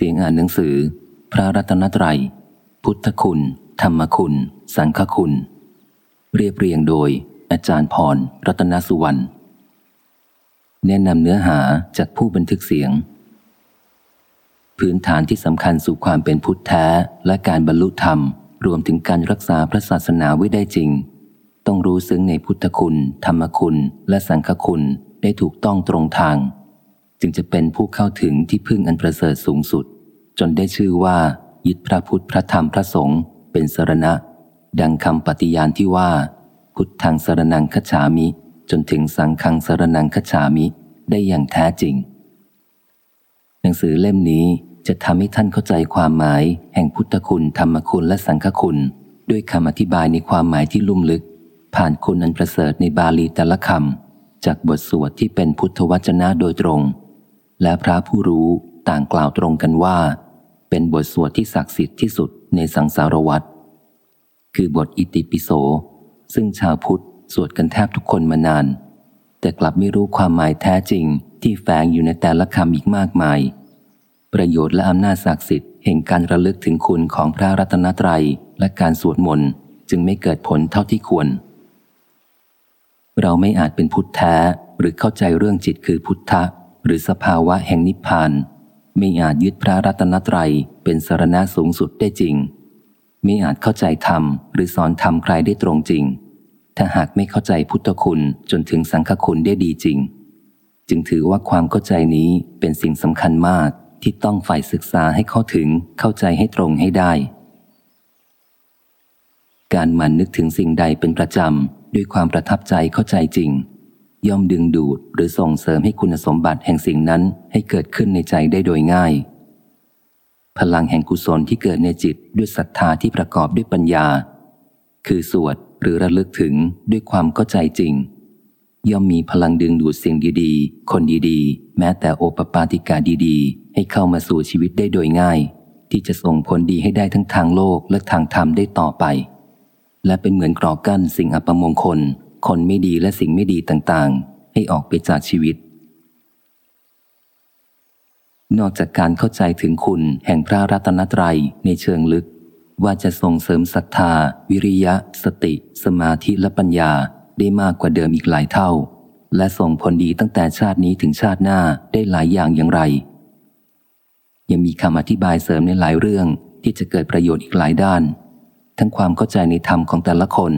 สียงอ่านหนังสือ พระรัตนตรัย พุทธคุณ ธรรมคุณ สังฆคุณ เรียบเรียงโดย อาจารย์พร รัตนสุวรรณแนะนำเนื้อหาจากผู้บันทึกเสียง พื้นฐานที่สำคัญสู่ความเป็นพุทธแท้และการบรรลุธรรม รวมถึงการรักษาพระศาสนาไว้ได้จริง ต้องรู้ซึ้งในพุทธคุณ ธรรมคุณ และสังฆคุณได้ถูกต้องตรงทาง จึงจะเป็นผู้เข้าถึงที่พึ่งอันประเสริฐสูงสุด จนได้ชื่อว่า ยึดพระพุทธพระธรรมพระสงฆ์เป็นสรณะ ดังคำปฏิญาณที่ว่า พุทธังสรนังคฉามิ จนถึงสังฆังสรนังคฉามิได้อย่างแท้จริง หนังสือเล่มนี้จะทำให้ท่านเข้าใจความหมายแห่งพุทธคุณธรรมคุณและสังฆคุณ ด้วยคำอธิบายในความหมายที่ลุ่มลึก ผ่านคุณอันประเสริฐในบาลีแต่ละคำจากบทสวดที่เป็นพุทธวจนะโดยตรง และพระผู้รู้ต่างกล่าวตรงกันว่า เป็นบทสวดที่ศักดิ์สิทธิ์ที่สุดในสังสารวัตรคือบทอิติปิโส ซึ่งชาวพุทธสวดกันแทบทุกคนมานาน แต่กลับไม่รู้ความหมายแท้จริงที่แฝงอยู่ในแต่ละคำอีกมากมาย ประโยชน์และอำนาจศักดิ์สิทธิ์แห่งการระลึกถึงคุณของพระรัตนตรัยและการสวดมนต์จึงไม่เกิดผลเท่าที่ควร เราไม่อาจเป็นพุทธแท้หรือเข้าใจเรื่องจิตคือพุทธะ หรือสภาวะแห่งนิพพานไม่อาจยึดพระรัตนตรัยเป็นสารณะสูงสุดได้จริงไม่อาจเข้าใจธรรมหรือสอนธรรมใครได้ตรงจริง ถ้าหากไม่เข้าใจพุทธคุณจนถึงสังฆคุณได้ดีจริง จึงถือว่าความเข้าใจนี้เป็นสิ่งสำคัญมากที่ต้องฝ่ายศึกษาให้เข้าถึงเข้าใจให้ตรงให้ได้ การหมั่นนึกถึงสิ่งใดเป็นประจำด้วยความประทับใจเข้าใจจริง ย่อมดึงดูดหรือส่งเสริมให้คุณสมบัติแห่งสิ่งนั้นให้เกิดขึ้นในใจได้โดยง่าย พลังแห่งกุศลที่เกิดในจิตด้วยศรัทธาที่ประกอบด้วยปัญญา คือสวดหรือระลึกถึงด้วยความเข้าใจจริง ย่อมมีพลังดึงดูดสิ่งดีๆ คนดีๆ แม้แต่โอปปาติกาดีๆ ให้เข้ามาสู่ชีวิตได้โดยง่าย ที่จะส่งผลดีให้ได้ทั้งทางโลกและทางธรรมได้ต่อไป และเป็นเหมือนกรอกั้นสิ่งอัปมงคล คนไม่ดีและสิ่งไม่ดีต่างๆ ให้ออกไปจากชีวิต นอกจากการเข้าใจถึงคุณแห่งพระรัตนตรัยในเชิงลึก ว่าจะส่งเสริมศรัทธา วิริยะ สติ สมาธิและปัญญาได้มากกว่าเดิมอีกหลายเท่า และส่งผลดีตั้งแต่ชาตินี้ถึงชาติหน้าได้หลายอย่างอย่างไร ยังมีคำอธิบายเสริมในหลายเรื่องที่จะเกิดประโยชน์อีกหลายด้าน ทั้งความเข้าใจในธรรมของแต่ละคน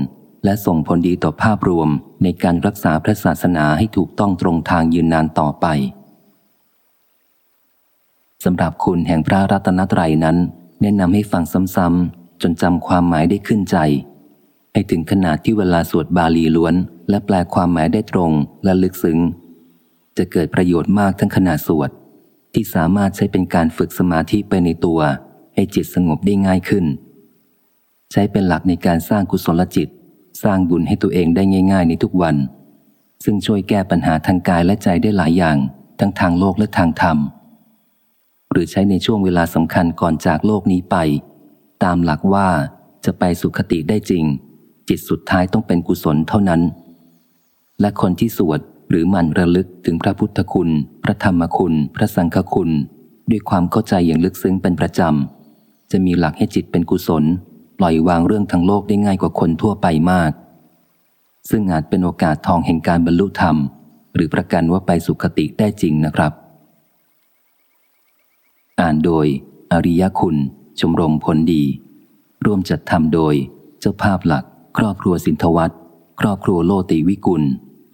และส่งผลดีต่อภาพรวมในการรักษาพระศาสนาให้ถูกต้องตรงทางยืนนานต่อไปสำหรับคุณแห่งพระรัตนตรัยนั้น แนะนำให้ฟังซ้ำๆจนจำความหมายได้ขึ้นใจ ให้ถึงขนาดที่เวลาสวดบาลีล้วน และแปลความหมายได้ตรงและลึกซึ้ง จะเกิดประโยชน์มากทั้งขณะสวด ที่สามารถใช้เป็นการฝึกสมาธิไปในตัว ให้จิตสงบได้ง่ายขึ้น ใช้เป็นหลักในการสร้างกุศลจิต สร้างบุญให้ตัวเองได้ง่ายๆในทุกวัน ซึ่งช่วยแก้ปัญหาทางกายและใจได้หลายอย่าง ทั้งทางโลกและทางธรรม หรือใช้ในช่วงเวลาสำคัญก่อนจากโลกนี้ไป ตามหลักว่าจะไปสุขติได้จริง จิตสุดท้ายต้องเป็นกุศลเท่านั้น และคนที่สวดหรือมันระลึกถึงพระพุทธคุณ พระธรรมคุณ พระสังฆคุณ ด้วยความเข้าใจอย่างลึกซึ้งเป็นประจำจะมีหลักให้จิตเป็นกุศล ล่อยวางเรื่องทางโลกได้ง่ายกว่าคนทั่วไปมาก ซึ่งอาจเป็นโอกาสทองแห่งการบรรลุธรรม หรือประกันว่าไปสุขติได้จริงนะครับ อ่านโดย อริยคุณ ชมรมผลดี ร่วมจัดทำโดย เจ้าภาพหลัก ครอบครัวสินทวัตครอบครัวโลติวิกุล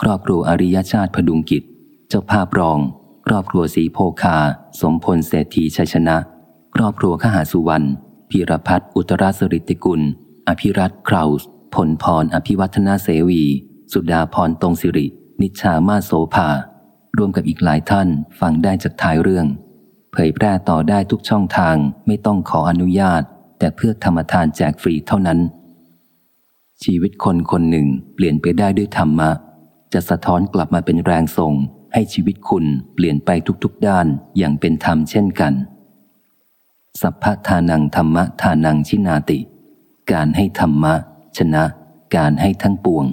ครอบครัวอริยชาติพดุงกิจ เจ้าภาพรอง ครอบครัวสีโพคา สมพลเศรษฐีชัยชนะ ครอบครัวขหาสุวรรณ พีรพัฒน์อุตราสริติกุล อภิรัตคราวส์พลพรอภิวัฒนาเสวี สุดาพรตรงสิริ นิชามาโสภารวมกับอีกหลายท่านฟังได้จากท้ายเรื่อง เผยแพร่ต่อได้ทุกช่องทางไม่ต้องขออนุญาต แต่เพื่อธรรมทานแจกฟรีเท่านั้น ชีวิตคนคนหนึ่งเปลี่ยนไปได้ด้วยธรรมะ จะสะท้อนกลับมาเป็นแรงส่งให้ชีวิตคุณเปลี่ยนไปทุกๆด้านอย่างเป็นธรรมเช่นกัน สัพพทานังธรรมะทานังชินาติ การให้ธรรมะ ชนะ การให้ทั้งปวง